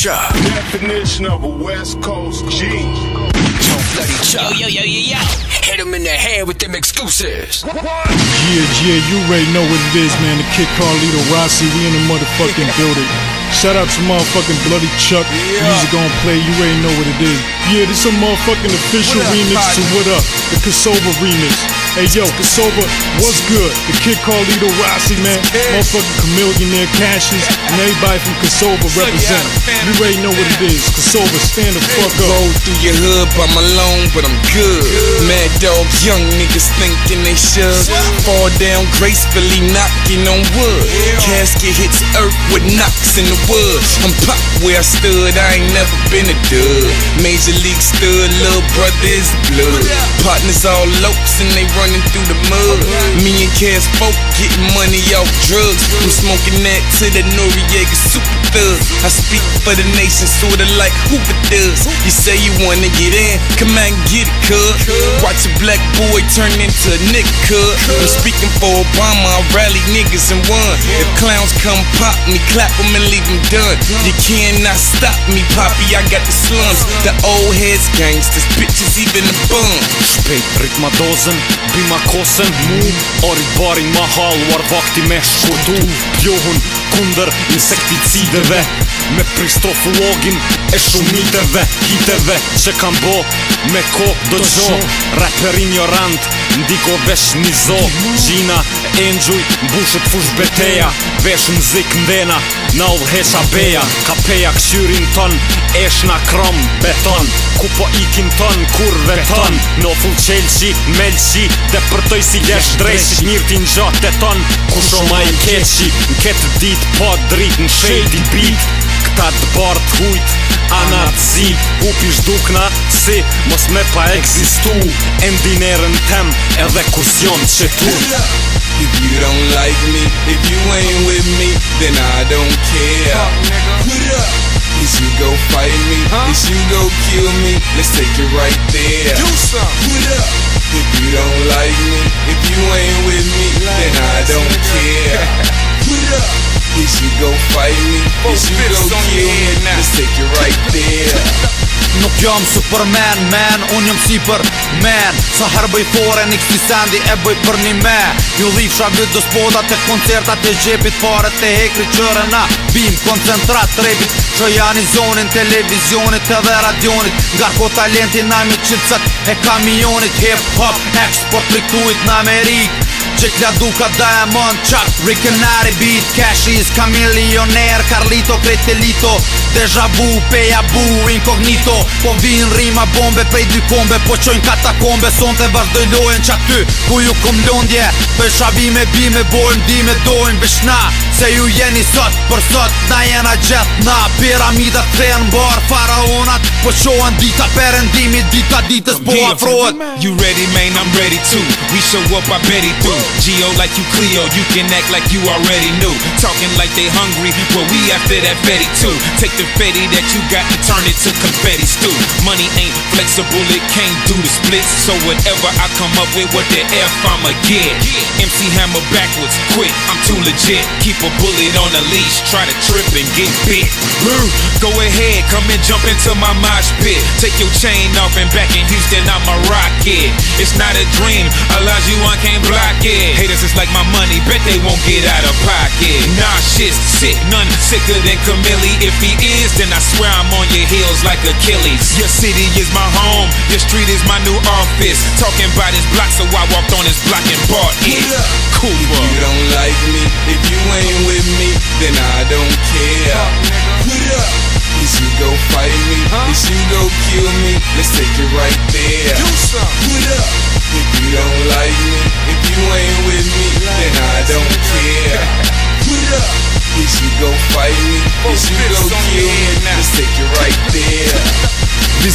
culture. Definition of a West Coast G. Yo, yo, yo, yo, yo. Hit him in the head with them excuses. Yeah, yeah, you already know what it is, man. The kid Carlito Rossi, we in the motherfucking building. Shout out to motherfucking Bloody Chuck. Yeah. Music gonna play, you already know what it is. Yeah, this a motherfucking official remix to What Up, the Kosovo remix. Hey yo, Kosoba, what's good? The kid called Lito Rossi, man. Motherfucking chameleon Cashes, and everybody from Kosoba representing. You already know what it is. Kosoba, stand the fuck up. Roll through your hood by my loan, but I'm good. Mad dog, young niggas thinking they should. Fall down gracefully, knocking on wood. Casket hits earth with knocks in the wood. I'm pop where I stood, I ain't never been a dud. Major league stud, little brother is blood. Partners all lopes and they run running through the mud. Me and Cass folk getting money off drugs. I'm smoking that to the Noriega super thug. I speak for the nation, sorta like Hoover does. You say you wanna get in, come out and get it, cuz. Watch a black boy turn into a nigga I'm speaking for Obama, I rally niggas and one If clowns come pop me, clap them and leave them done You cannot stop me, poppy, I got the slums The old heads gangsters, bitches even the bum Shpejt rrit ma dozen, bi ma kosen Ori bari ma haluar vakti me shkurtu Pjohun kunder insekticideve Me pristo login e shumiteve Hiteve që kam bo me ko do gjo Rapperin jo rand, ndiko vesh një zo Gjina, enxuj, mbushët fush beteja Vesh muzik ndena, na u dhesha beja Ka peja këshyrin ton, esh na krom beton Ku po ikin ton, kur veton Në full qelqi, melqi, dhe përtoj si lesh drejsh Njërë ti në gjatë të ton, ku ma i keqi Në ketë dit, po drit, në bit ta të bërë të hujt A në të zi U pishduk në si Mos me pa egzistu Endinerën tem Edhe kur s'jon që tur If you don't like me If you ain't with me Then I don't care Put up Is you go fight me huh? Is you go kill me Let's take it right there Do some Put up If you don't like me If you ain't with me Then I don't care Jom superman, man, unë jam si man Sa her bëj fore, një kësi sandi e bëj për një me Ju dhif shabit do spoda koncertat koncerta të gjepit Fare të hekri qëre na bim koncentrat trebi Që janë i zonin, televizionit dhe radionit Garko talentin na me qitsat e kamionit Hip hop, eksport rikuit në Amerikë që kja duka diamond chuck Rick beat cash is kamilioner Carlito Kretelito Deja vu peja bu incognito Po vin rima bombe prej dy kombe Po qojn katakombe son të vazhdoj lojn qa ty Ku ju kom lëndje Për shavime bime bojm dime dojm bishna se ju jeni sot Për sot na jena gjep Na piramida të trejnë bar Faraonat po shohen dita Perendimi dita ditës po afrohet You ready man, I'm ready too We show up, I bet it do Geo like you Cleo You can act like you already knew Talking like they hungry but we after that Betty too Take the Betty that you got And turn it to confetti stew Money ain't flexible, it not do the splits. So whatever I come up with, what the F I'ma get. MC Hammer backwards, quick, I'm too legit. Keep a bullet on the leash, try to trip and get bit. Go ahead, come and jump into my mosh pit. Take your chain off and back in Houston, I'm a rocket. It's not a dream, allows you one can't block it. Haters is like my money, bet they won't get out of pocket. Nah, shit's sick, none sicker than Camille. If he is, then I swear I'm on your heels like Achilles. Your city is my home. Your street is my new office. Talking about his block, so I walked on his block and bought it. Cool world. You don't like me, if you ain't with me, then I don't care. Put up. Is you go fight me? Is you go kill me? Let's take it right there. Do some, Put up. If you don't like me, if you ain't with me,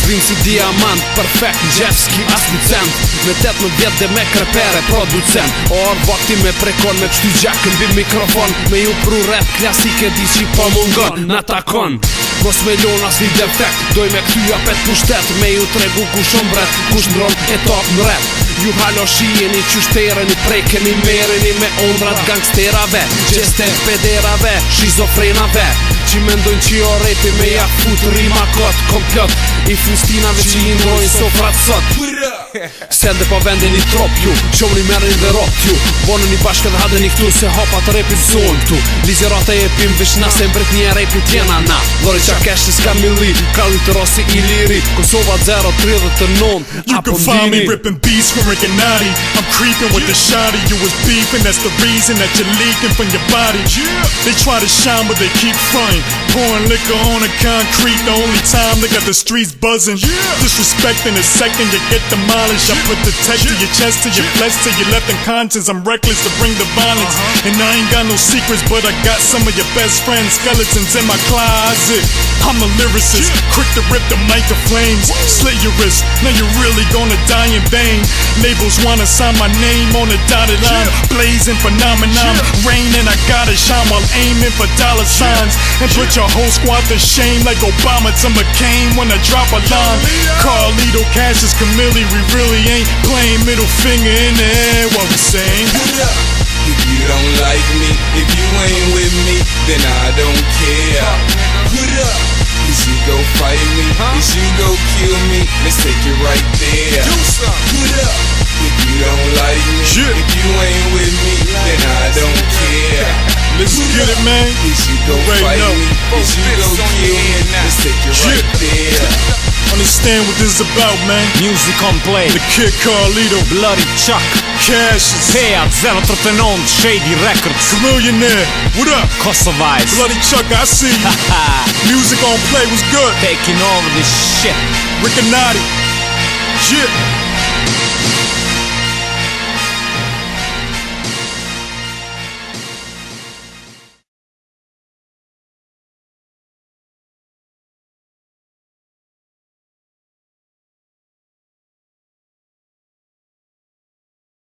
Zvim si diamant, perfect Gjep s'ki as cent Me tëtë në vjetë dhe me krepere producent orë vakti me prekon Me pështu gjak në bim mikrofon Me ju pru rap klasike Di që po mungon Në takon Mos me lon as një defekt Doj me këty apet pushtet Me ju tregu ku shumë bret Ku shndron e top në rap Ju halo shijeni që shtereni Prekeni mereni me ondrat gangsterave Gjeste pederave Shizofrenave që mendojnë që jo rejti me ja fut rima kot komplot i fustinave që i ndrojnë sofrat sot yeah. Se ndë pa po vendin i trop ju Qovni merë një dhe rop ju Vonë një bashkë dhe haden një këtu Se hapa të repit zonë tu Ligjerat e epim vishna Se mbrit një repit tjena na Lori qa keshë s'ka mili Kalli të rosi i liri Kosova 039 You can find me ripping beats from Rick and I'm creeping with the shoddy You was beefing That's the reason that you're leaking from your body They try to shine but they keep frying Pouring liquor on the concrete The only time they got the streets buzzing in a second you get the demolish. I put the tech to your chest, to your flesh, to your left unconscious. I'm reckless to bring the violence. Uh-huh. And I ain't got no secrets, but I got some of your best friends' skeletons in my closet. I'm a lyricist, quick to rip the mic of flames. Slit your wrist, now you're really gonna die in vain. Labels wanna sign my name on a dotted line. Blazing phenomenon, raining, I gotta shine while aiming for dollar signs. And put your whole squad to shame like Obama to McCain when I drop a line. Carlito Cash is Camille only we really ain't playing middle finger in the air while we sing. If you don't like me, if you ain't with me, then I don't care. Put up. Is you go fight me? Is you go kill me? Let's take it right there. Do Put up. If you don't like me, if you ain't with me, then I don't care. Let's Put get up. it, man. Is you go right fight now. me? Is you go kill me? Let's take it right there. Understand what this is about, man. Music on play. The Kid Carlito. Bloody Chuck. Cashes. Payout 039 Shady Records. Millionaire, What up? Kosovites. Bloody Chuck, I see you. Music on play was good. Taking over this shit. Rick and Naughty. Shit.